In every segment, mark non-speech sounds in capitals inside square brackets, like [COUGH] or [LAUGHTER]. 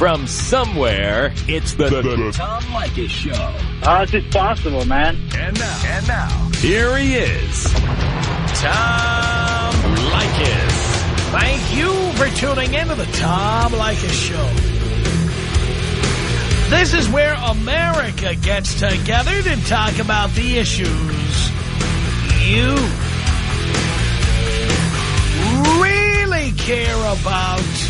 From somewhere, it's the, the, the Tom Leykis Show. How is it possible, man? And now, and now, here he is, Tom Leykis. Thank you for tuning in to the Tom Leykis Show. This is where America gets together to talk about the issues you really care about.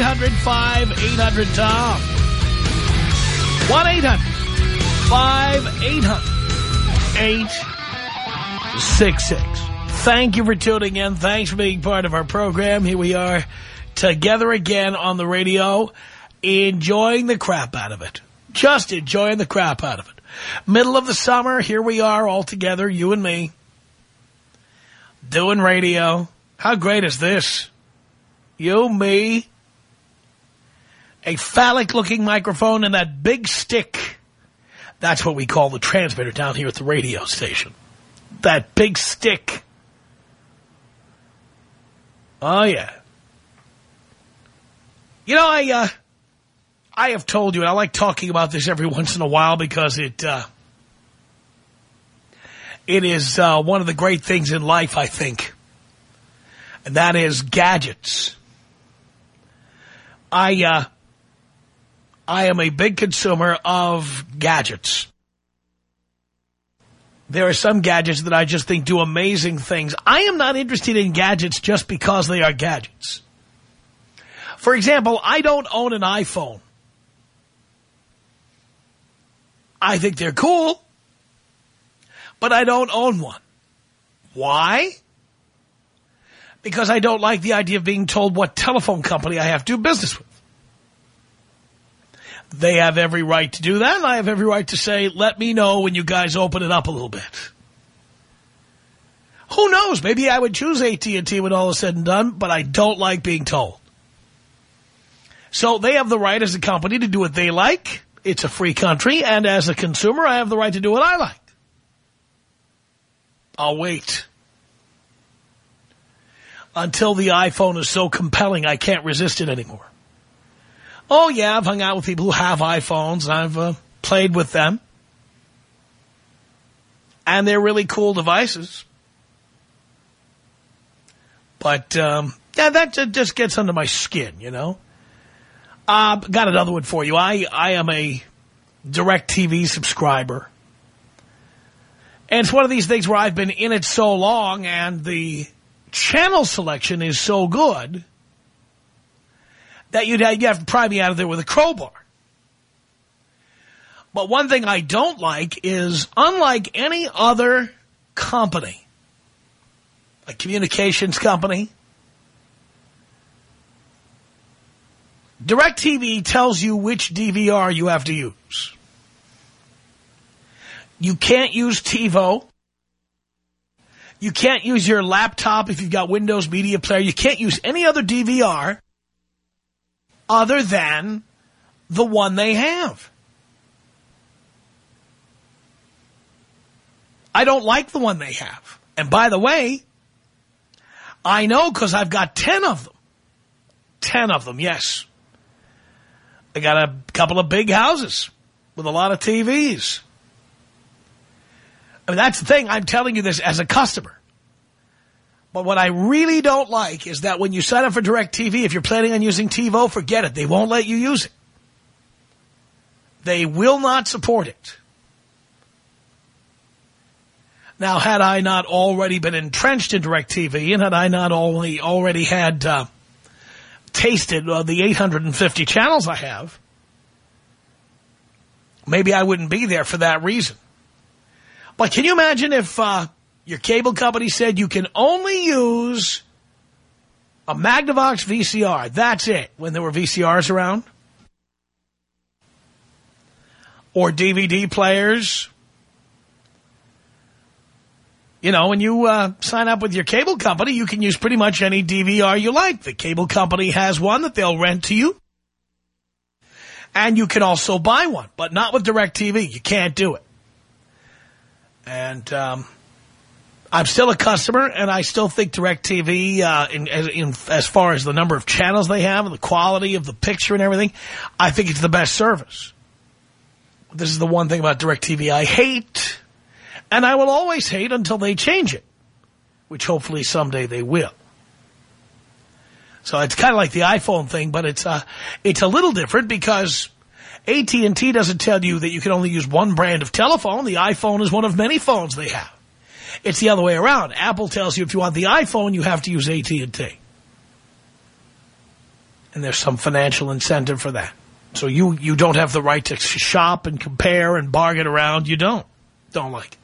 1-800-5800-TOM. 1-800-5800-866. Thank you for tuning in. Thanks for being part of our program. Here we are together again on the radio, enjoying the crap out of it. Just enjoying the crap out of it. Middle of the summer, here we are all together, you and me, doing radio. How great is this? You, me, a phallic-looking microphone and that big stick. That's what we call the transmitter down here at the radio station. That big stick. Oh, yeah. You know, I, uh, I have told you, and I like talking about this every [LAUGHS] once in a while because it, uh, it is, uh, one of the great things in life, I think. And that is gadgets. I, uh, I am a big consumer of gadgets. There are some gadgets that I just think do amazing things. I am not interested in gadgets just because they are gadgets. For example, I don't own an iPhone. I think they're cool, but I don't own one. Why? Because I don't like the idea of being told what telephone company I have to do business with. They have every right to do that, and I have every right to say, let me know when you guys open it up a little bit. Who knows? Maybe I would choose AT&T when all is said and done, but I don't like being told. So they have the right as a company to do what they like. It's a free country, and as a consumer, I have the right to do what I like. I'll wait. Until the iPhone is so compelling, I can't resist it anymore. Oh, yeah, I've hung out with people who have iPhones, and I've uh, played with them. And they're really cool devices. But, um, yeah, that just gets under my skin, you know? Uh, got another one for you. I, I am a DirecTV subscriber. And it's one of these things where I've been in it so long and the channel selection is so good that you'd have, you have to pry me out of there with a crowbar. But one thing I don't like is, unlike any other company, a communications company, DirecTV tells you which DVR you have to use. You can't use TiVo. You can't use your laptop if you've got Windows Media Player. You can't use any other DVR other than the one they have. I don't like the one they have. And by the way, I know because I've got 10 of them. 10 of them, yes. I got a couple of big houses with a lot of TVs. I mean, that's the thing. I'm telling you this as a customer. But what I really don't like is that when you sign up for DirecTV, if you're planning on using TiVo, forget it. They won't let you use it. They will not support it. Now, had I not already been entrenched in DirecTV and had I not only already had uh, tasted uh, the 850 channels I have, maybe I wouldn't be there for that reason. But can you imagine if uh, your cable company said you can only use A Magnavox VCR. That's it. When there were VCRs around. Or DVD players. You know, when you uh, sign up with your cable company, you can use pretty much any DVR you like. The cable company has one that they'll rent to you. And you can also buy one, but not with DirecTV. You can't do it. And um, I'm still a customer, and I still think DirecTV, uh, in, in, as far as the number of channels they have and the quality of the picture and everything, I think it's the best service. This is the one thing about DirecTV I hate, and I will always hate until they change it, which hopefully someday they will. So it's kind of like the iPhone thing, but it's uh, it's a little different because AT&T doesn't tell you that you can only use one brand of telephone. The iPhone is one of many phones they have. It's the other way around. Apple tells you if you want the iPhone, you have to use AT&T. And there's some financial incentive for that. So you, you don't have the right to shop and compare and bargain around. You don't. Don't like it.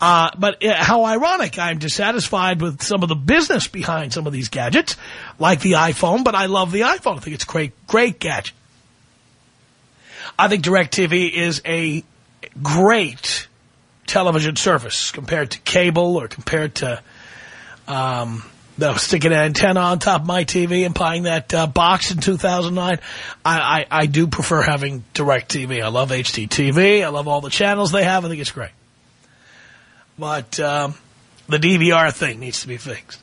Uh, but uh, how ironic. I'm dissatisfied with some of the business behind some of these gadgets, like the iPhone, but I love the iPhone. I think it's a great, great gadget. I think DirecTV is a great television service compared to cable or compared to um, sticking an antenna on top of my TV and buying that uh, box in 2009. I, I, I do prefer having DirecTV. I love HDTV. I love all the channels they have. I think it's great. But um, the DVR thing needs to be fixed.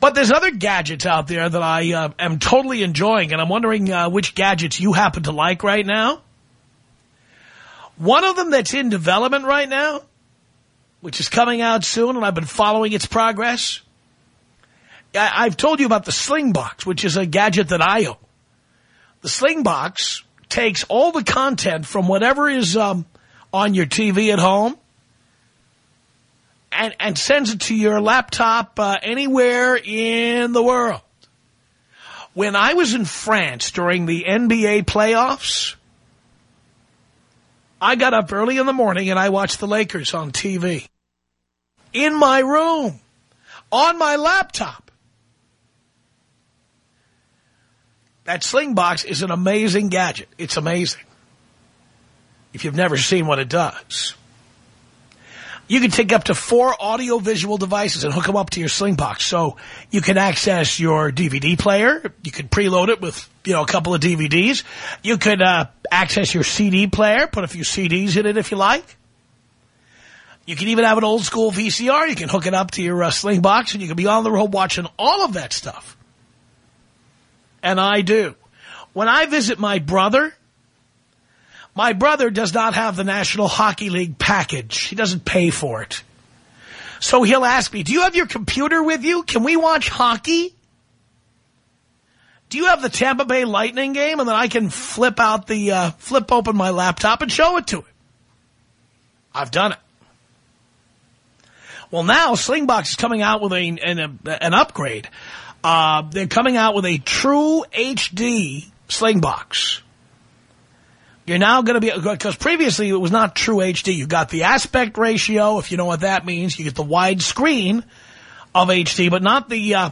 But there's other gadgets out there that I uh, am totally enjoying, and I'm wondering uh, which gadgets you happen to like right now. One of them that's in development right now, which is coming out soon, and I've been following its progress. I I've told you about the Slingbox, which is a gadget that I own. The Slingbox takes all the content from whatever is um, on your TV at home and, and sends it to your laptop uh, anywhere in the world. When I was in France during the NBA playoffs, I got up early in the morning and I watched the Lakers on TV. In my room. On my laptop. That Slingbox is an amazing gadget. It's amazing. If you've never seen what it does. You can take up to four audio-visual devices and hook them up to your Slingbox. So you can access your DVD player. You can preload it with, you know, a couple of DVDs. You could uh, access your CD player, put a few CDs in it if you like. You can even have an old-school VCR. You can hook it up to your uh, Slingbox, and you can be on the road watching all of that stuff. And I do. When I visit my brother my brother does not have the National Hockey League package. He doesn't pay for it. So he'll ask me, do you have your computer with you? Can we watch hockey? Do you have the Tampa Bay Lightning game? And then I can flip out the, uh, flip open my laptop and show it to him. I've done it. Well, now Slingbox is coming out with a, an, an upgrade. Uh, they're coming out with a true HD Slingbox. You're now going to be, because previously it was not true HD. You got the aspect ratio, if you know what that means. You get the wide screen of HD, but not the, uh,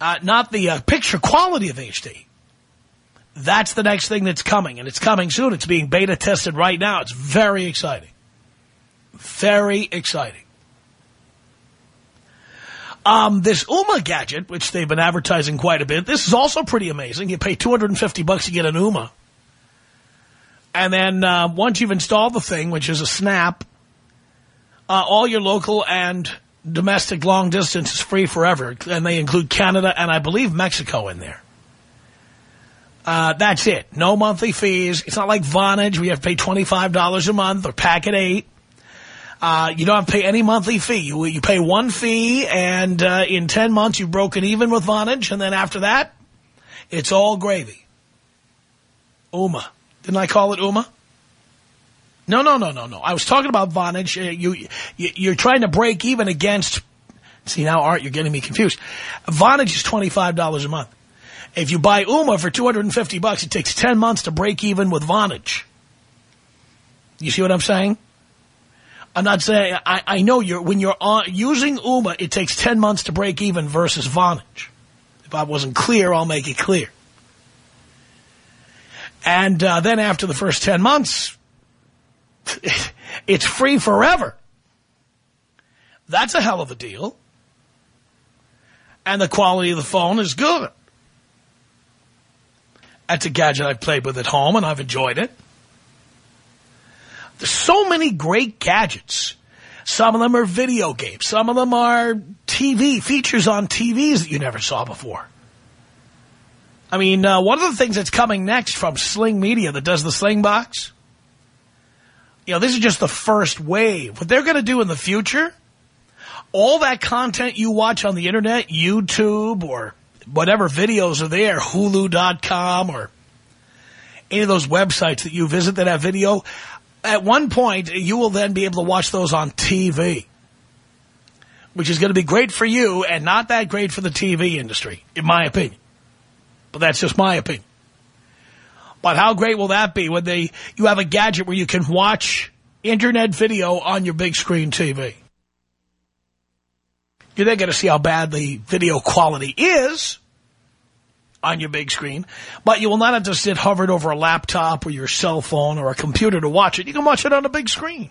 uh, not the uh, picture quality of HD. That's the next thing that's coming, and it's coming soon. It's being beta tested right now. It's very exciting. Very exciting. Um, this Ooma gadget, which they've been advertising quite a bit, this is also pretty amazing. You pay 250 bucks to get an Ooma. And then uh, once you've installed the thing, which is a snap, uh, all your local and domestic long distance is free forever. And they include Canada and I believe Mexico in there. Uh, that's it. No monthly fees. It's not like Vonage. We have to pay $25 a month or Packet 8. Uh, you don't have to pay any monthly fee. You, you pay one fee, and uh, in 10 months you've broken even with Vonage, and then after that, it's all gravy. Ooma. Didn't I call it Ooma? No, no, no, no, no. I was talking about Vonage. Uh, you, you, you're trying to break even against... See, now, Art, you're getting me confused. Vonage is $25 a month. If you buy Ooma for 250 bucks, it takes 10 months to break even with Vonage. You see what I'm saying? I'm not saying, I, I know you're, when you're on, using Ooma, it takes 10 months to break even versus Vonage. If I wasn't clear, I'll make it clear. And uh, then after the first 10 months, [LAUGHS] it's free forever. That's a hell of a deal. And the quality of the phone is good. That's a gadget I've played with at home, and I've enjoyed it. There's so many great gadgets. Some of them are video games. Some of them are TV, features on TVs that you never saw before. I mean, uh, one of the things that's coming next from Sling Media that does the Sling Box, you know, this is just the first wave. What they're going to do in the future, all that content you watch on the Internet, YouTube or whatever videos are there, Hulu.com or any of those websites that you visit that have video, at one point, you will then be able to watch those on TV, which is going to be great for you and not that great for the TV industry, in my opinion. But that's just my opinion. But how great will that be when they you have a gadget where you can watch internet video on your big screen TV? You're then going to see how bad the video quality is on your big screen, but you will not have to sit hovered over a laptop or your cell phone or a computer to watch it. You can watch it on a big screen.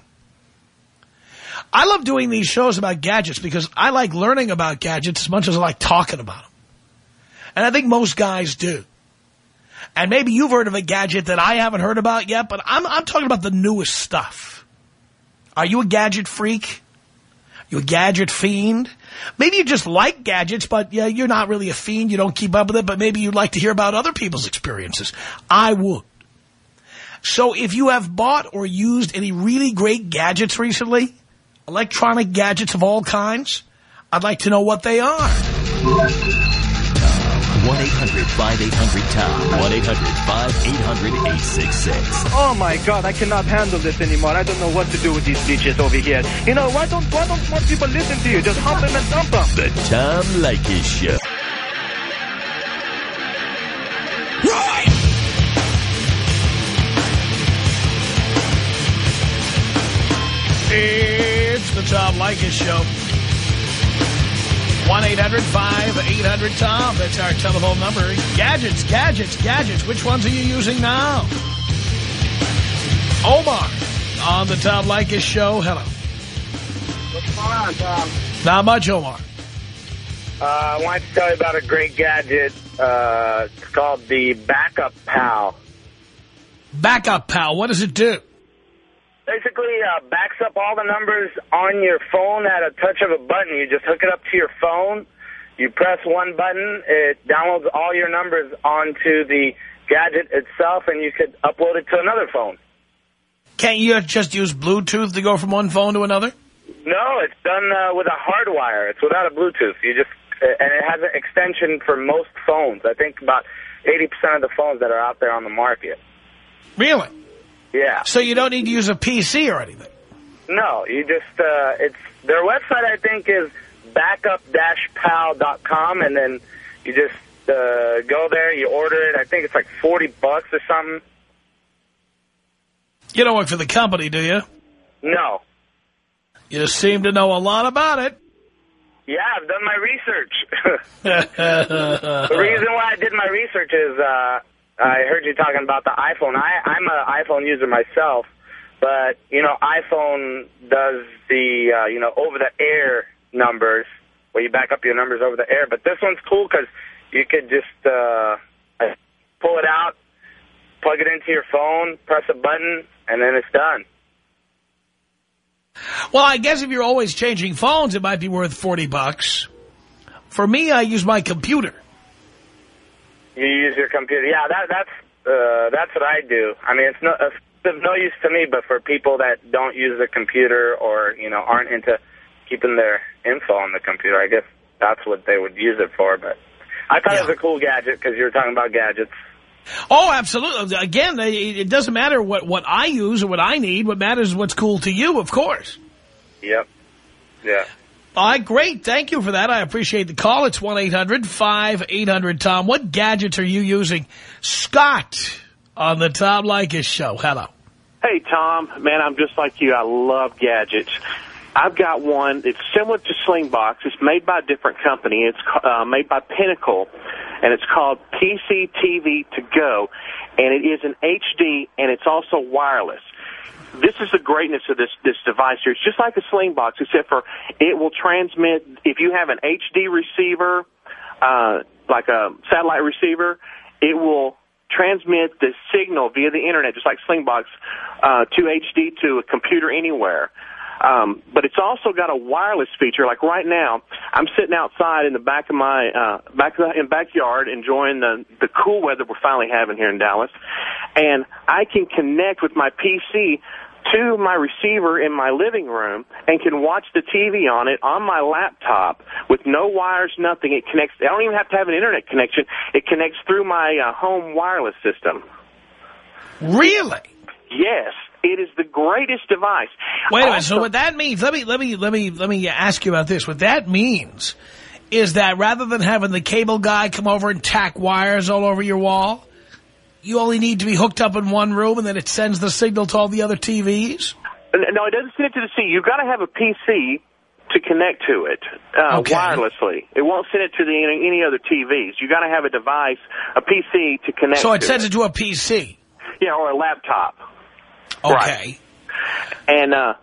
I love doing these shows about gadgets because I like learning about gadgets as much as I like talking about them. And I think most guys do. And maybe you've heard of a gadget that I haven't heard about yet, but I'm, I'm talking about the newest stuff. Are you a gadget freak? You a gadget fiend? Maybe you just like gadgets, but yeah, you're not really a fiend. You don't keep up with it, but maybe you'd like to hear about other people's experiences. I would. So if you have bought or used any really great gadgets recently, electronic gadgets of all kinds, I'd like to know what they are. 1-800-5800-TOM. 1-800-5800-866. Oh my God, I cannot handle this anymore. I don't know what to do with these bitches over here. You know, why don't why don't more people listen to you? Just hump them and dump them. The Tom Leykis Show. It's the Tom Leykis Show. 1-800-5800-TOM. That's our telephone number. Gadgets, gadgets, gadgets. Which ones are you using now? Omar on the Tom Leykis Show. Hello. What's going on, Tom? Not much, Omar. Uh, I wanted to tell you about a great gadget. Uh, it's called the Backup Pal. Backup Pal. What does it do? Basically, uh, backs up all the numbers on your phone at a touch of a button. You just hook it up to your phone. You press one button. It downloads all your numbers onto the gadget itself, and you could upload it to another phone. Can't you just use Bluetooth to go from one phone to another? No, it's done uh, with a hard wire. It's without a Bluetooth. You just uh, and it has an extension for most phones. I think about 80% of the phones that are out there on the market. Really? Yeah. So you don't need to use a PC or anything? No, you just, uh, it's, their website I think is backup-pal.com and then you just uh, go there, you order it. I think it's like 40 bucks or something. You don't work for the company, do you? No. You seem to know a lot about it. Yeah, I've done my research. [LAUGHS] [LAUGHS] the reason why I did my research is uh, I heard you talking about the iPhone. I, I'm an iPhone user myself, but, you know, iPhone does the, uh, you know, over-the-air numbers, where you back up your numbers over the air. But this one's cool because you could just uh, pull it out, plug it into your phone, press a button, and then it's done. Well, I guess if you're always changing phones, it might be worth 40 bucks. For me, I use my computer. You use your computer. Yeah, that, that's uh, that's what I do. I mean, it's no, it's of no use to me, but for people that don't use the computer or, you know, aren't into keeping their info on the computer, I guess that's what they would use it for. But I thought Yeah. it was a cool gadget because you were talking about gadgets. Oh, absolutely. Again, it it doesn't matter what, what I use or what I need. What matters is what's cool to you, of course. Yep. Yeah. All right, great. Thank you for that. I appreciate the call. It's 1-800-5800-TOM. What gadgets are you using? Scott on the Tom Leykis show. Hello. Hey, Tom. Man, I'm just like you. I love gadgets. I've got one. It's similar to Slingbox. It's made by a different company. It's uh, made by Pinnacle, and it's called PC TV to Go, and it is an HD, and it's also wireless. This is the greatness of this this device here. It's just like a Slingbox, except for it will transmit. If you have an HD receiver, uh, like a satellite receiver, it will transmit the signal via the internet, just like Slingbox, uh, to HD to a computer anywhere. Um, but it's also got a wireless feature. Like right now, I'm sitting outside in the back of my uh, back of the, in backyard enjoying the the cool weather we're finally having here in Dallas, and I can connect with my PC to my receiver in my living room and can watch the TV on it on my laptop with no wires, nothing. It connects. I don't even have to have an internet connection. It connects through my uh, home wireless system. Really? Yes. It is the greatest device. Wait a minute. Also- So what that means? Let me let me let me let me ask you about this. What that means is that rather than having the cable guy come over and tack wires all over your wall, you only need to be hooked up in one room, and then it sends the signal to all the other TVs. No, it doesn't send it to the C. You've got to have a PC to connect to it uh, Okay. wirelessly. It won't send it to the any, any other TVs. You've got to have a device, a PC to connect. To. So it sends it to a PC. yeah, or a laptop. Okay. Right. And uh,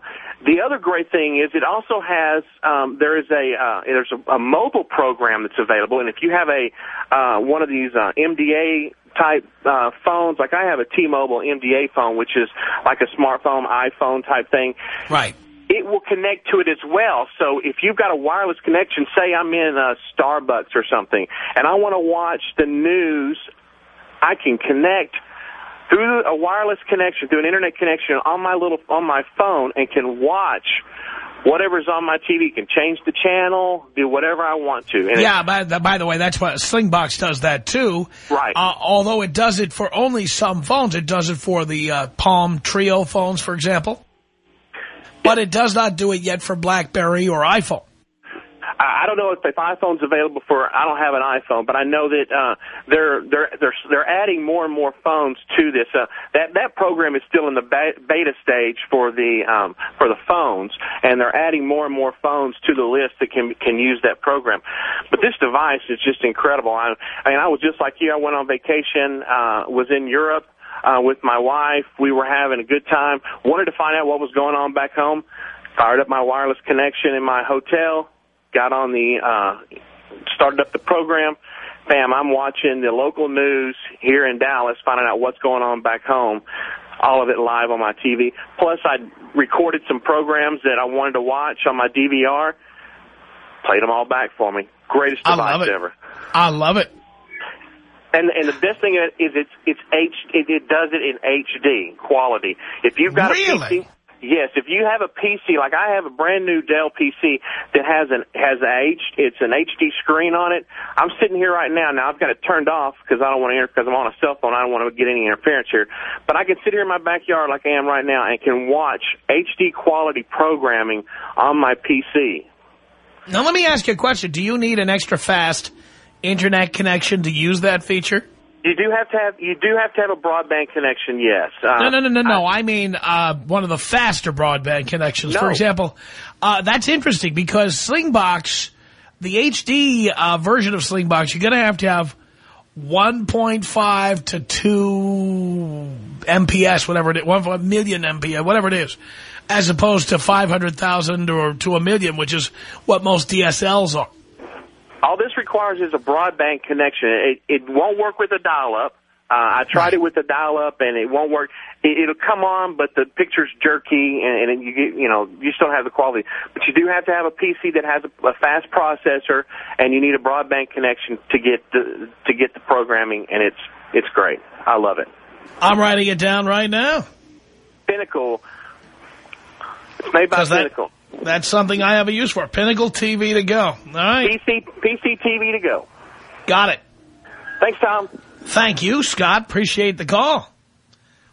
the other great thing is it also has um, there is a uh, there's a, a mobile program that's available, and if you have a uh, one of these uh, MDA type uh, phones, like I have a T-Mobile MDA phone, which is like a smartphone iPhone type thing. Right. It will connect to it as well. So if you've got a wireless connection, say I'm in a Starbucks or something, and I want to watch the news, I can connect through a wireless connection, through an internet connection on my little on my phone, and can watch whatever's on my TV. Can change the channel, do whatever I want to. And Yeah, by the, by the way, that's what Slingbox does that too. Right. Uh, although it does it for only some phones. It does it for the uh, Palm Treo phones, for example. But it does not do it yet for BlackBerry or iPhone. I don't know if, if iPhone's available for. I don't have an iPhone, but I know that uh, they're they're they're they're adding more and more phones to this. Uh, that that program is still in the beta stage for the um, for the phones, and they're adding more and more phones to the list that can can use that program. But this device is just incredible. I, I mean, I was just like you. I went on vacation, uh, was in Europe. Uh, with my wife, we were having a good time. Wanted to find out what was going on back home. Fired up my wireless connection in my hotel got on the uh started up the program bam i'm watching the local news here in dallas finding out what's going on back home all of it live on my tv plus i recorded some programs that i wanted to watch on my dvr played them all back for me greatest I device love it. ever I love it. and and the best thing is it's it's H it, it does it in HD quality. If you've got Really? a PC, yes. If you have a PC like I have a brand new Dell PC that has an has a H it's an HD screen on it. I'm sitting here right now. Now I've got it turned off because I don't want to because I'm on a cell phone. I don't want to get any interference here. But I can sit here in my backyard like I am right now and can watch HD quality programming on my PC. Now, let me ask you a question. Do you need an extra fast internet connection to use that feature? You do have to have you do have to have a broadband connection. Yes. Uh, No, no, no, no, no. I mean uh, one of the faster broadband connections. For example, uh, that's interesting because Slingbox, the HD uh, version of Slingbox, you're going to have to have 1.5 to 2 MPS, whatever it is, 1 million MPS, whatever it is, as opposed to 500,000 or to a million, which is what most DSLs are. All this requires is a broadband connection. It, it won't work with a dial-up. Uh, I tried it with the dial-up, and it won't work. It, it'll come on, but the picture's jerky, and, and you get, you know, you still have the quality. But you do have to have a PC that has a, a fast processor, and you need a broadband connection to get the to get the programming, and it's it's great. I love it. I'm writing it down right now. Pinnacle. It's made by 'Cause that- Pinnacle. That's something I have a use for. Pinnacle TV to go. All right. PC PC TV to go. Got it. Thanks, Tom. Thank you, Scott. Appreciate the call.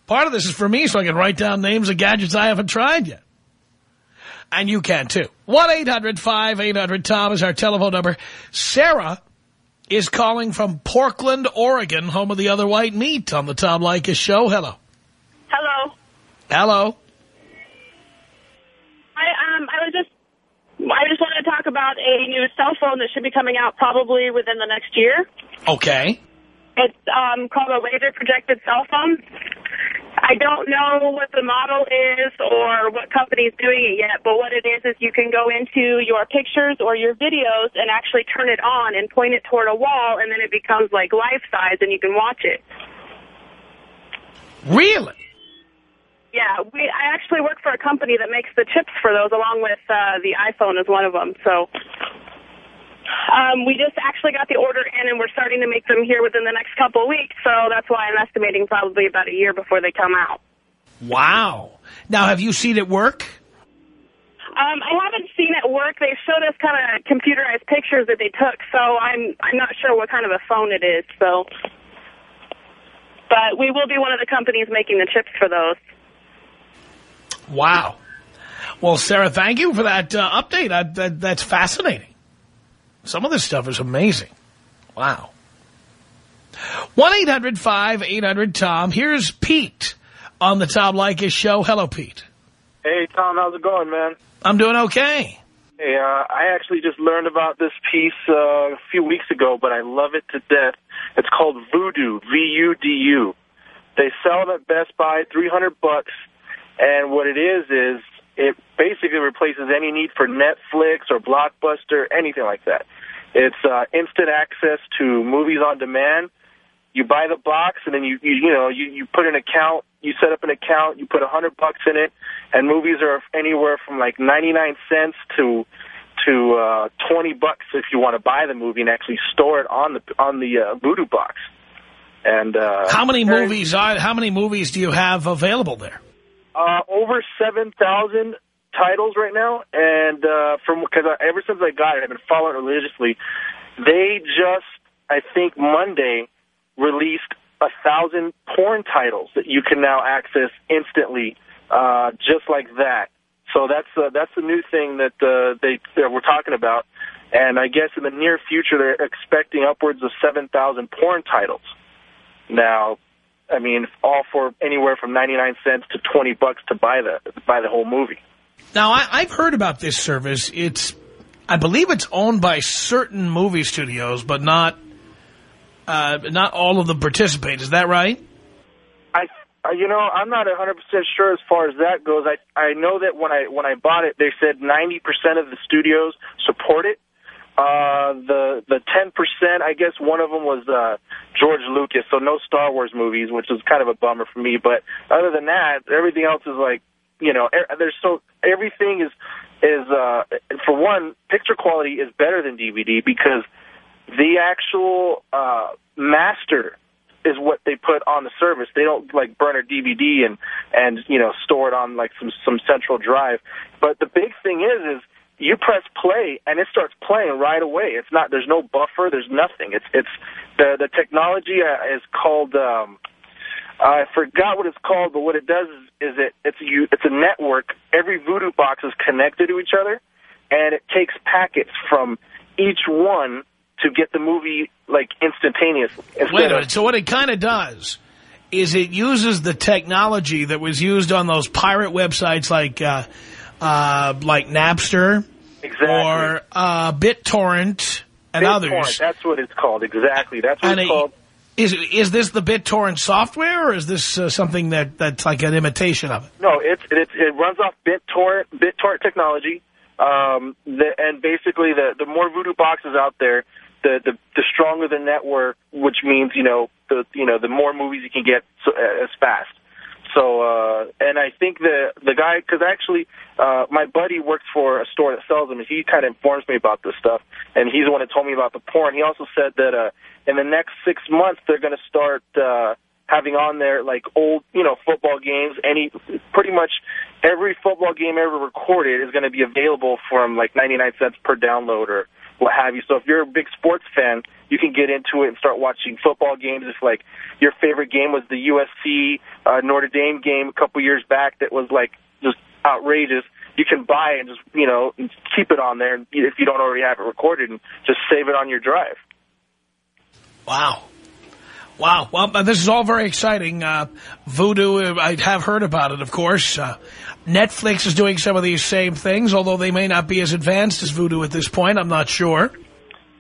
Part of this is for me so I can write down names of gadgets I haven't tried yet. And you can, too. 1-800-5800-TOM is our telephone number. Sarah is calling from Portland, Oregon, home of the other white meat on the Tom Leykis show. Hello. Hello. Hello. I just I just wanted to talk about a new cell phone that should be coming out probably within the next year. Okay. It's um called a laser projected cell phone. I don't know what the model is or what company is doing it yet, but what it is is you can go into your pictures or your videos and actually turn it on and point it toward a wall, and then it becomes like life size, and you can watch it. Really? Yeah, we. I actually work for a company that makes the chips for those, along with uh, the iPhone is one of them. So um, we just actually got the order in, and we're starting to make them here within the next couple of weeks. So that's why I'm estimating probably about a year before they come out. Wow. Now, have you seen it work? Um, I haven't seen it work. They showed us kind of computerized pictures that they took, so I'm I'm not sure what kind of a phone it is. So, but we will be one of the companies making the chips for those. Wow. Well, Sarah, thank you for that uh, update. I, that, that's fascinating. Some of this stuff is amazing. Wow. 1-800-5800-TOM. Here's Pete on the Tom Leykis show. Hello, Pete. Hey, Tom, how's it going, man? I'm doing okay. Hey, uh, I actually just learned about this piece uh, a few weeks ago, but I love it to death. It's called Vudu, V-U-D-U. They sell them at Best Buy, 300 bucks, and what it is is it basically replaces any need for Netflix or Blockbuster, anything like that. It's uh, instant access to movies on demand. You buy the box, and then you you, you know you, you put an account. You set up an account. You put a hundred bucks in it, and movies are anywhere from like ninety nine cents to to uh, twenty bucks if you want to buy the movie and actually store it on the on the uh, Vudu box. And uh, How many movies are? How many movies do you have available there? Uh, over 7,000 titles right now, and uh, from because ever since I got it, I've been following it religiously. They just, I think, Monday released a thousand porn titles that you can now access instantly, uh, just like that. So that's uh, that's the new thing that uh, they that we're talking about, and I guess in the near future they're expecting upwards of 7,000 porn titles. Now, I mean, all for anywhere from 99 cents to 20 bucks to buy the buy the whole movie. Now, I, I've heard about this service. It's, I believe it's owned by certain movie studios, but not, uh, not all of them participate. Is that right? I, uh, you know, I'm not 100% sure as far as that goes. I I know that when I when I bought it, they said 90% of the studios support it. Uh, the the 10%, I guess one of them was uh, George Lucas, so no Star Wars movies, which is kind of a bummer for me. But other than that, everything else is like, you know, er, there's so everything is is uh, for one, picture quality is better than DVD because the actual uh, master is what they put on the service. They don't like burn a DVD and and you know store it on like some some central drive. But the big thing is is you press play and it starts playing right away. It's not there's no buffer, there's nothing. It's it's the the technology uh, is called um I forgot what it's called, but what it does is, is it it's you it's a network. Every Vudu box is connected to each other and it takes packets from each one to get the movie like instantaneously. Wait a minute. So what it kind of does is it uses the technology that was used on those pirate websites like uh, uh, like Napster Exactly. or uh, BitTorrent and BitTorrent, others. That's what it's called. Exactly. That's what And it's it- called. Is is this the BitTorrent software, or is this uh, something that that's like an imitation of it? No, it's it, it runs off BitTorrent BitTorrent technology, um, the, and basically the the more Vudu boxes out there, the, the the stronger the network, which means you know the you know the more movies you can get so, uh, as fast. So, uh, and I think the the guy, because actually, uh, my buddy works for a store that sells them, and he kind of informs me about this stuff. And he's the one that told me about the porn. He also said that uh, in the next six months, they're going to start uh, having on there like old, you know, football games. Any, pretty much every football game ever recorded is going to be available from like 99 cents per download or what have you. So if you're a big sports fan, you can get into it and start watching football games. If like your favorite game was the USC uh, Notre Dame game a couple years back that was like just outrageous, you can buy it and just you know keep it on there and if you don't already have it recorded and just save it on your drive. Wow. Wow. Well, this is all very exciting. Uh, Vudu, uh, I have heard about it, of course. Uh, Netflix is doing some of these same things, although they may not be as advanced as Vudu at this point. I'm not sure.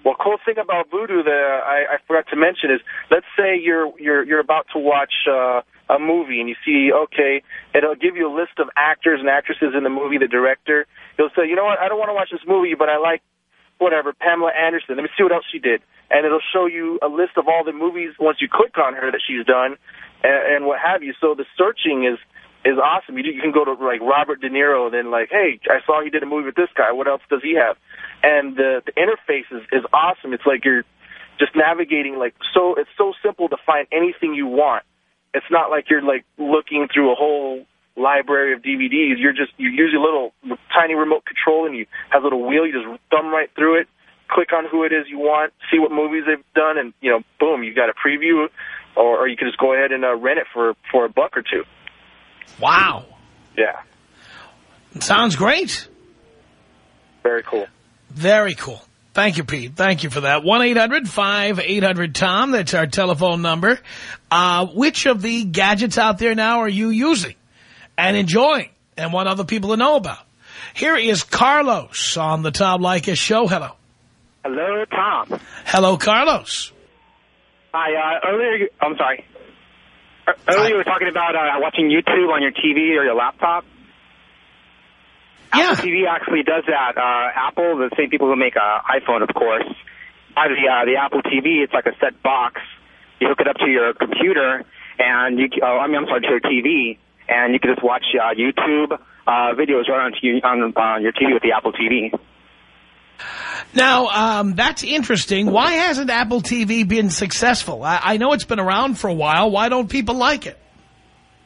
Well, cool thing about Vudu that I, I forgot to mention is, let's say you're you're you're about to watch uh, a movie and you see, okay, it'll give you a list of actors and actresses in the movie, the director. You'll say, you know what, I don't want to watch this movie, but I like whatever Pamela Anderson. Let me see what else she did, and it'll show you a list of all the movies once you click on her that she's done, and, and what have you. So the searching is is awesome. You, you can go to like Robert De Niro, and then like, hey, I saw he did a movie with this guy. What else does he have? And the the interface is is awesome. It's like you're just navigating like so. It's so simple to find anything you want. It's not like you're like looking through a whole library of DVDs. You're just you use a little tiny remote control, and you have a little wheel. You just thumb right through it, click on who it is you want, see what movies they've done, and you know, boom, you got a preview, or, or you can just go ahead and uh, rent it for for a buck or two. Wow. Yeah, Sounds great. very cool. Very cool. Thank you, Pete. Thank you for that. 1-800-5800-TOM. That's our telephone number. Uh, which of the gadgets out there now are you using and enjoying and want other people to know about? Here is Carlos on the Tom Leykis show. Hello. Hello, Tom. Hello, Carlos. Hi. Uh, earlier, I'm sorry. Uh, Earlier, you were talking about uh, watching YouTube on your TV or your laptop. Yeah. Apple TV actually does that. Uh, Apple, the same people who make uh, iPhone, of course, have the uh, the Apple TV. It's like a set box. You hook it up to your computer, and you. Oh, I mean, I'm sorry, to your TV, and you can just watch uh, YouTube uh, videos right on, t- on on your TV with the Apple TV. Now, um, that's interesting. Why hasn't Apple TV been successful? I, I know it's been around for a while. Why don't people like it?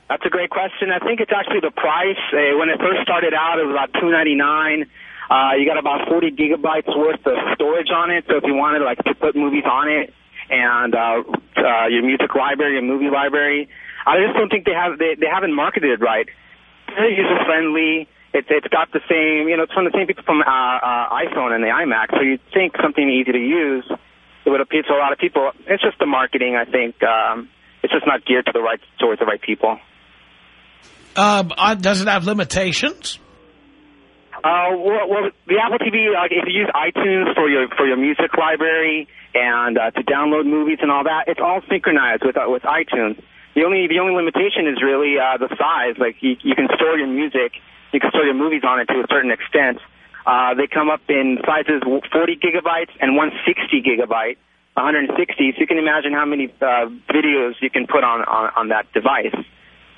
That's a great question. I think it's actually the price. Uh, when it first started out, it was about two ninety nine. Uh, you got about 40 gigabytes worth of storage on it. So if you wanted like to put movies on it and uh, uh, your music library, your movie library, I just don't think they have they, they haven't marketed it right. It's very user friendly. It's it's got the same you know it's from the same people from uh, uh, iPhone and the iMac. So you'd think something easy to use. It would appeal to a lot of people. It's just the marketing. I think um, it's just not geared to the right towards the right people. Uh, uh, does it have limitations? Uh, well, well, the Apple TV, uh, if you use iTunes for your for your music library and uh, to download movies and all that, it's all synchronized with uh, with iTunes. The only the only limitation is really uh, the size. Like you, you can store your music, you can store your movies on it to a certain extent. Uh, they come up in sizes 40 gigabytes and 160 gigabyte, 160. So you can imagine how many uh, videos you can put on on, on that device.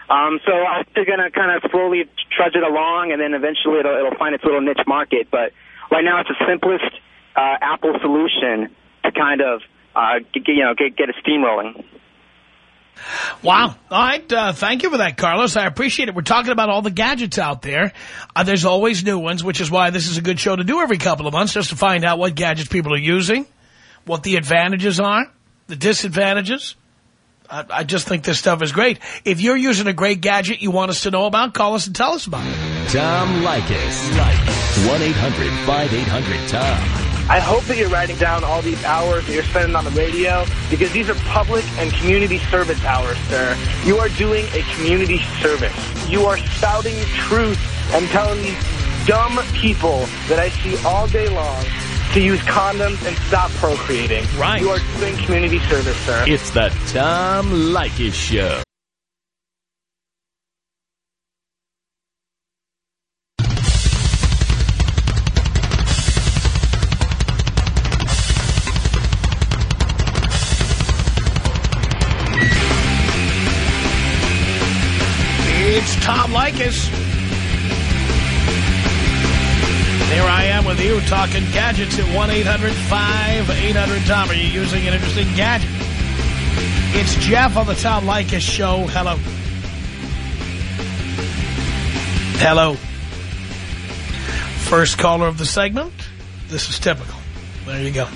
Um, so they're going to kind of slowly trudge it along, and then eventually it'll, it'll find its little niche market. But right now, it's the simplest uh, Apple solution to kind of uh, get, you know get get a steam rolling. Wow. All right. Uh, thank you for that, Carlos. I appreciate it. We're talking about all the gadgets out there. Uh, there's always new ones, which is why this is a good show to do every couple of months, just to find out what gadgets people are using, what the advantages are, the disadvantages. I, I just think this stuff is great. If you're using a great gadget you want us to know about, call us and tell us about it. Tom Leykis. 1-800-5800-TOM. I hope that you're writing down all these hours that you're spending on the radio because these are public and community service hours, sir. You are doing a community service. You are spouting truth and telling these dumb people that I see all day long to use condoms and stop procreating. Right. You are doing community service, sir. It's the Tom Leykis Show. Jeff on the Tom Leykis Show. Hello. Hello. First caller of the segment. This is typical. There you go.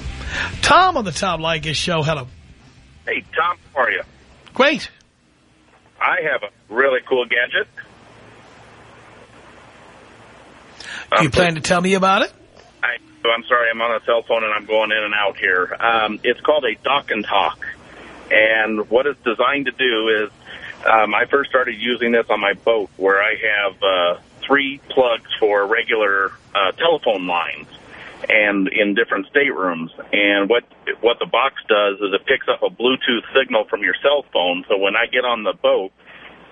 Tom on the Tom Leykis Show. Hello. Hey, Tom, how are you? Great. I have a really cool gadget. Do you Um, plan to tell me about it? I, I'm sorry, I'm on a cell phone and I'm going in and out here. Um, it's called a dock and talk. And what it's designed to do is, um, I first started using this on my boat where I have uh, three plugs for regular uh, telephone lines and in different staterooms. And what what the box does is it picks up a Bluetooth signal from your cell phone. So when I get on the boat,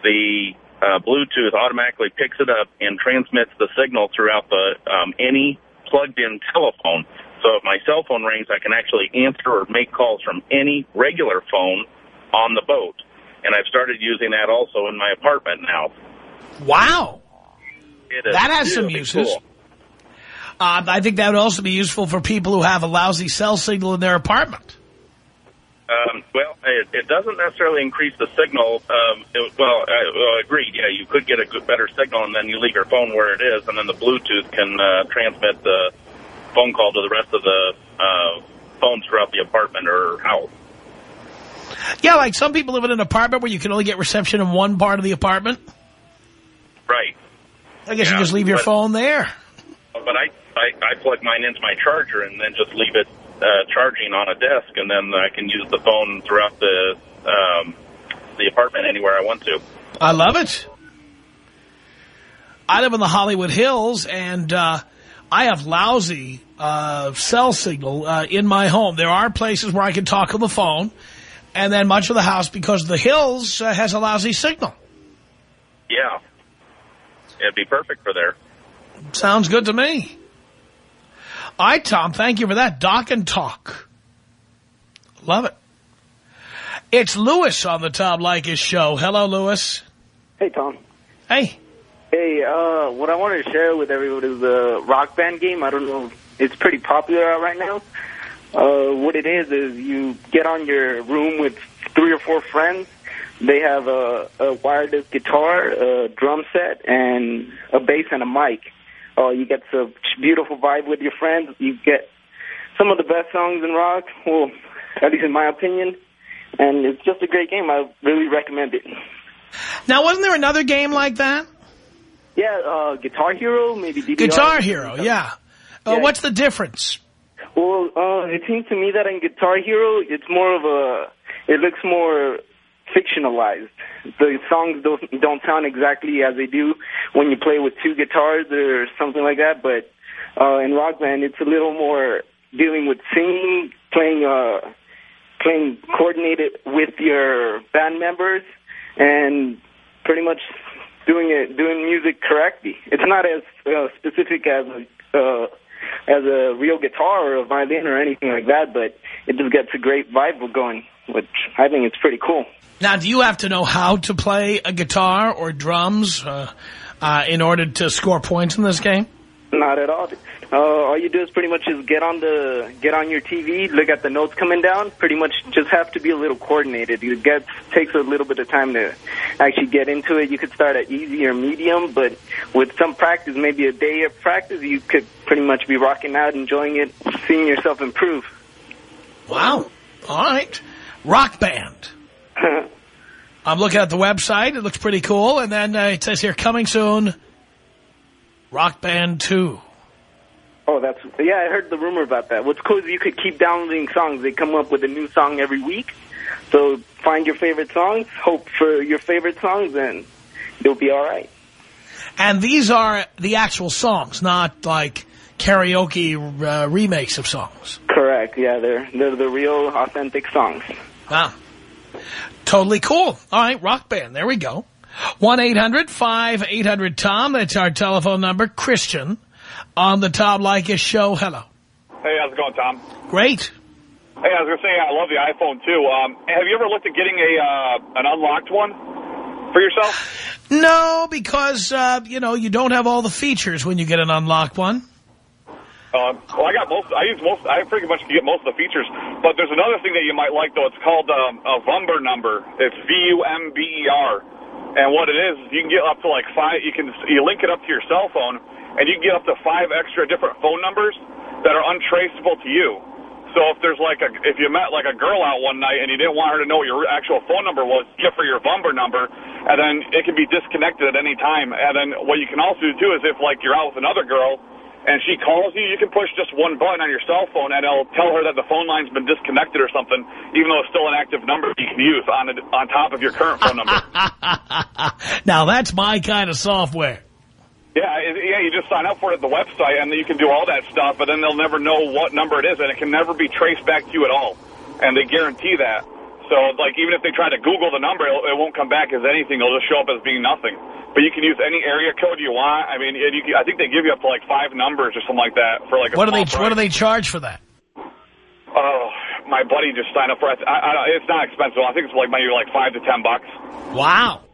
the uh, Bluetooth automatically picks it up and transmits the signal throughout the um, any plugged-in telephone. So if my cell phone rings, I can actually answer or make calls from any regular phone on the boat. And I've started using that also in my apartment now. Wow. That has some uses. cool. Uh, I think that would also be useful for people who have a lousy cell signal in their apartment. Um, well, it, it doesn't necessarily increase the signal. Um, it, well, I, well, agreed. Yeah, you could get a good, better signal, and then you leave your phone where it is, and then the Bluetooth can uh, transmit the phone call to the rest of the uh, phones throughout the apartment or house. Yeah, like some people live in an apartment where you can only get reception in one part of the apartment. Right. I guess you just leave your but- phone there. But I, I, I plug mine into my charger and then just leave it uh, charging on a desk, and then I can use the phone throughout the um, the apartment anywhere I want to. I love it. I live in the Hollywood Hills, and uh, I have lousy uh, cell signal uh, in my home. There are places where I can talk on the phone, and then much of the house, because of the hills, uh, has a lousy signal. Yeah, it'd be perfect for there. Sounds good to me. All right, Tom, thank you for that. Doc and Talk. Love it. It's Lewis on the Tom Leykis show. Hello, Lewis. Hey, Tom. Hey. Hey, uh, what I wanted to share with everybody is a rock band game. I don't know. It's pretty popular right now. Uh, what it is is you get on your room with three or four friends. They have a, a wireless guitar, a drum set, and a bass and a mic. Uh, you get a beautiful vibe with your friends. You get some of the best songs in rock, well, [LAUGHS] at least in my opinion. And it's just a great game. I really recommend it. Now, wasn't there another game like that? Yeah, uh, Guitar Hero, maybe DDR. Guitar Hero, yeah. Uh, Yeah. What's the difference? Well, uh, it seems to me that in Guitar Hero, it's more of a, it looks more fictionalized. The songs don't don't sound exactly as they do when you play with two guitars or something like that. But uh, in Rock Band, it's a little more dealing with singing, playing uh, playing coordinated with your band members, and pretty much doing it doing music correctly. It's not as uh, specific as uh, as a real guitar or a violin or anything like that, but it just gets a great vibe going, which I think it's pretty cool. Now, do you have to know how to play a guitar or drums uh, uh, in order to score points in this game? Not at all. Uh, all you do is pretty much just get on the get on your TV, look at the notes coming down. Pretty much just have to be a little coordinated. It gets takes a little bit of time to actually get into it. You could start at easy or medium, but with some practice, maybe a day of practice, you could pretty much be rocking out, enjoying it, seeing yourself improve. Wow. All right. Rock Band. [LAUGHS] I'm looking at the website. It looks pretty cool. And then uh, it says here, coming soon, Rock Band 2. Oh, that's yeah. I heard the rumor about that. What's cool is you could keep downloading songs. They come up with a new song every week. So find your favorite songs, hope for your favorite songs, and you'll be all right. And these are the actual songs, not like karaoke uh, remakes of songs. Correct. Yeah, they're they're the real, authentic songs. Wow. Totally cool. All right, Rock Band. There we go. 1-800-5800-TOM. That's our telephone number. Christian on the Tom Leykis show. Hello. Hey, how's it going, Tom? Great. Hey, I was gonna say I love the iPhone too. Um, have you ever looked at getting a uh, an unlocked one for yourself? No, because, uh, you know, you don't have all the features when you get an unlocked one. Um, well, I got most. I use most. I pretty much get most of the features. But there's another thing that you might like, though. It's called um, a Vumber number. It's V U M B E R. And what it is, you can get up to like five. You can you link it up to your cell phone, and you can get up to five extra different phone numbers that are untraceable to you. So if there's like a if you met like a girl out one night and you didn't want her to know what your actual phone number was, get for your Vumber number, and then it can be disconnected at any time. And then what you can also do too is if like you're out with another girl and she calls you, you can push just one button on your cell phone, and it'll tell her that the phone line's been disconnected or something, even though it's still an active number you can use on, it, on top of your current phone number. [LAUGHS] Now, that's my kind of software. Yeah, it, yeah, you just sign up for it at the website, and you can do all that stuff, but then they'll never know what number it is, and it can never be traced back to you at all. And they guarantee that. So, like, even if they try to Google the number, it won't come back as anything. It'll just show up as being nothing. But you can use any area code you want. I mean, you can, I think they give you up to, like, five numbers or something like that for, like, a What do they small What do they charge for that? Oh, my buddy just signed up for it. I, I, it's not expensive. I think it's, like, maybe, like, five to ten bucks. Wow.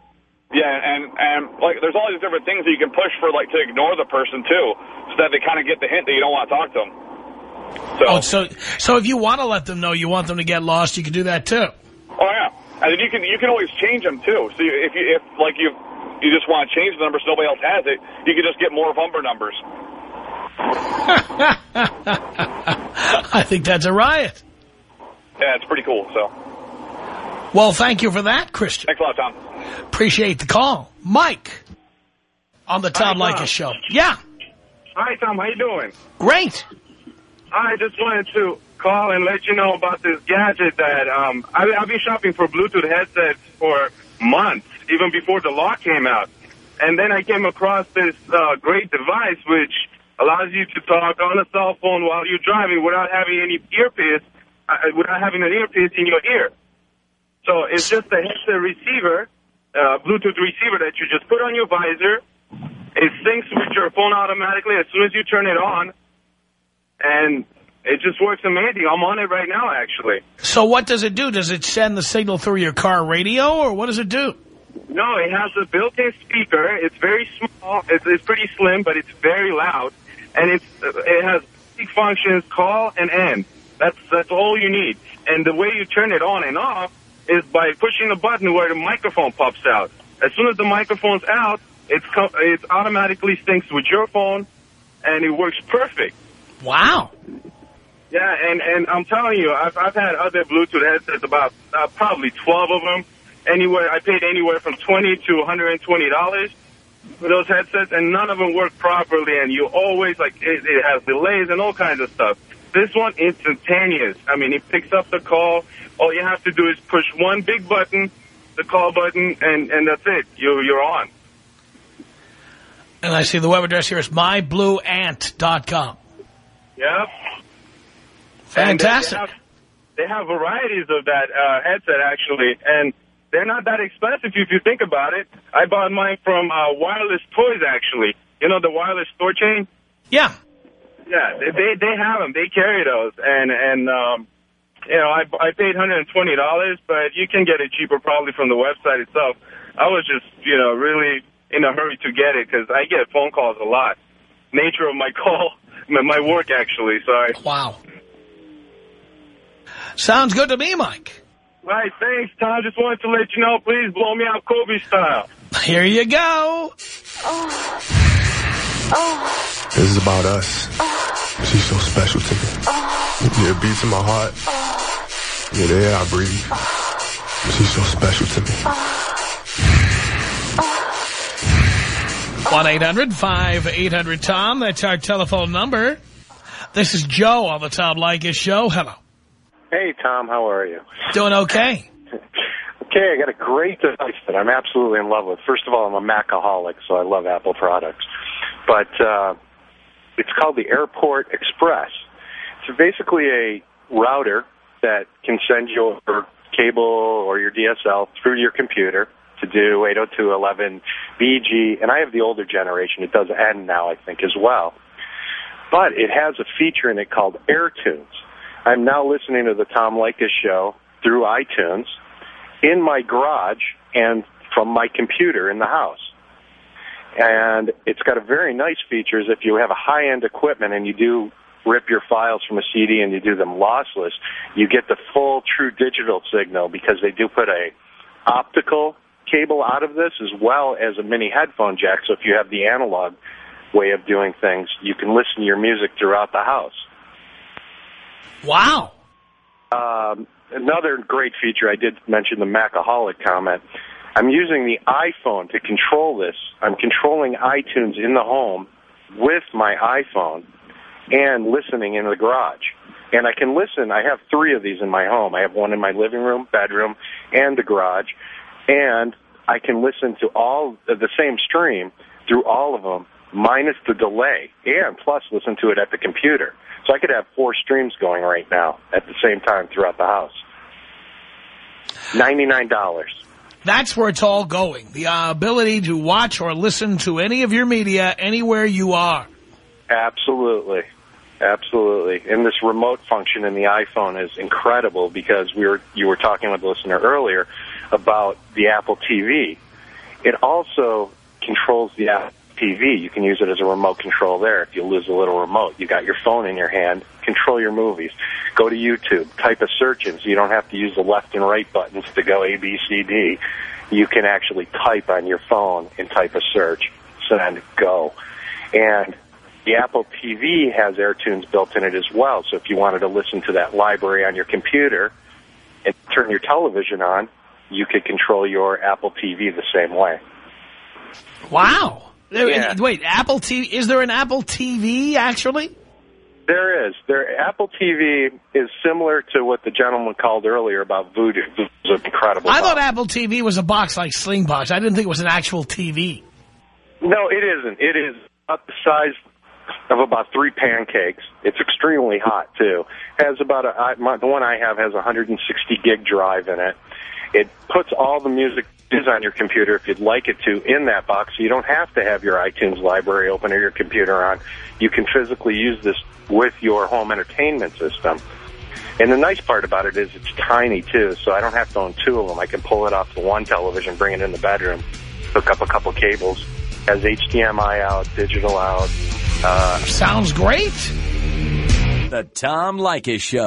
Yeah, and and like there's all these different things that you can push for like to ignore the person too, so that they kind of get the hint that you don't want to talk to them. So, Oh, so so if you want to let them know you want them to get lost, you can do that too. Oh yeah, and then you can you can always change them too. So if you if like you you just want to change the number so nobody else has it, you can just get more Vumber numbers. [LAUGHS] I think that's a riot. Yeah, it's pretty cool. So Well, thank you for that, Christian. thanks a lot, Tom. Appreciate the call. Mike, on the Tom Hi, Leykis show. Yeah, Hi, Tom. How you doing? great. I just wanted to call and let you know about this gadget that um, I, I've been shopping for Bluetooth headsets for months, even before the law came out. And then I came across this uh, great device which allows you to talk on a cell phone while you're driving without having any earpiece, uh, without having an earpiece in your ear. So it's just a headset receiver, uh, Bluetooth receiver that you just put on your visor. It syncs with your phone automatically as soon as you turn it on, and it just works amazing. I'm on it right now, actually. So what does it do? Does it send the signal through your car radio, or what does it do? No, it has a built-in speaker. It's very small. It's, it's pretty slim, but it's very loud, and it's it has basic functions: call and end. That's that's all you need. And the way you turn it on and off is by pushing a button where the microphone pops out. As soon as the microphone's out, it's it automatically syncs with your phone, and it works perfect. Wow. Yeah, and and I'm telling you, I've I've had other Bluetooth headsets, about uh, probably 12 of them. Anywhere I paid anywhere from 20 to 120 dollars for those headsets, and none of them work properly. And you always like it, it has delays and all kinds of stuff. This one instantaneous. I mean, it picks up the call. All you have to do is push one big button, the call button, and and that's it. You you're on. And I see the web address here is myblueant.com. Yep. Fantastic. They, they, have, they have varieties of that uh, headset, actually, and they're not that expensive if you think about it. I bought mine from uh, Wireless Toys, actually. You know the wireless store chain? Yeah. Yeah, they they, they have them. They carry those, and and um, you know I I paid hundred and twenty dollars, but you can get it cheaper probably from the website itself. I was just you know really in a hurry to get it because I get phone calls a lot. Nature of my [LAUGHS] call, my my work actually. Sorry. Wow. Sounds good to me, Mike. Right, thanks, Tom. Just wanted to let you know, please blow me out Kobe style. Here you go. Oh. Oh. This is about us. She's so special to me. Yeah, it beats in my heart. Yeah, the air I breathe. She's so special to me. 1-800-5800-TOM. That's our telephone number. This is Joe on the Tom Leykis show. Hello. Hey, Tom, how are you? Doing okay. Okay, I got a great device that I'm absolutely in love with. First of all, I'm a Macaholic, so I love Apple products. But uh, it's called the Airport Express. It's basically a router that can send your cable or your DSL through your computer to do 802.11bg, and I have the older generation. It does N now, I think, as well. But it has a feature in it called AirTunes. I'm now listening to the Tom Leykis show through iTunes in my garage and from my computer in the house. And it's got a very nice features if you have a high-end equipment and you do rip your files from a CD and you do them lossless, you get the full true digital signal because they do put a optical cable out of this as well as a mini headphone jack. So if you have the analog way of doing things, you can listen to your music throughout the house. Wow. Um, another great feature, I did mention the Macaholic comment. I'm using the iPhone to control this. I'm controlling iTunes in the home with my iPhone and listening in the garage. And I can listen. I have three of these in my home. I have one in my living room, bedroom, and the garage. And I can listen to all the same stream through all of them, minus the delay, and plus listen to it at the computer. So I could have four streams going right now at the same time throughout the house. $99. That's where it's all going. The uh, ability to watch or listen to any of your media anywhere you are. Absolutely. Absolutely. And this remote function in the iPhone is incredible because we were you were talking with the listener earlier about the Apple TV. It also controls the Apple TV. You can use it as a remote control there if you lose a little remote. You got your phone in your hand, control your movies. Go to YouTube, type a search in so you don't have to use the left and right buttons to go A, B, C, D. You can actually type on your phone and type a search, send, go. And the Apple TV has AirTunes built in it as well. So if you wanted to listen to that library on your computer and turn your television on, you could control your Apple TV the same way. Wow. Yeah. Wait, Apple TV, is there an Apple TV actually? There is. There, Apple TV is similar to what the gentleman called earlier about Vudu. It's incredible. I thought Apple TV was a box like Slingbox. I didn't think it was an actual TV. No, it isn't. It is about the size of about three pancakes. It's extremely hot too. Has about a I, my, the one I have has a 160 gig drive in it. It puts all the music is on your computer if you'd like it to in that box. So you don't have to have your iTunes library open or your computer on. You can physically use this with your home entertainment system. And the nice part about it is it's tiny too, so I don't have to own two of them. I can pull it off the one television, bring it in the bedroom, hook up a couple cables, has HDMI out, digital out. Uh, Sounds great. The Tom Leykis Show.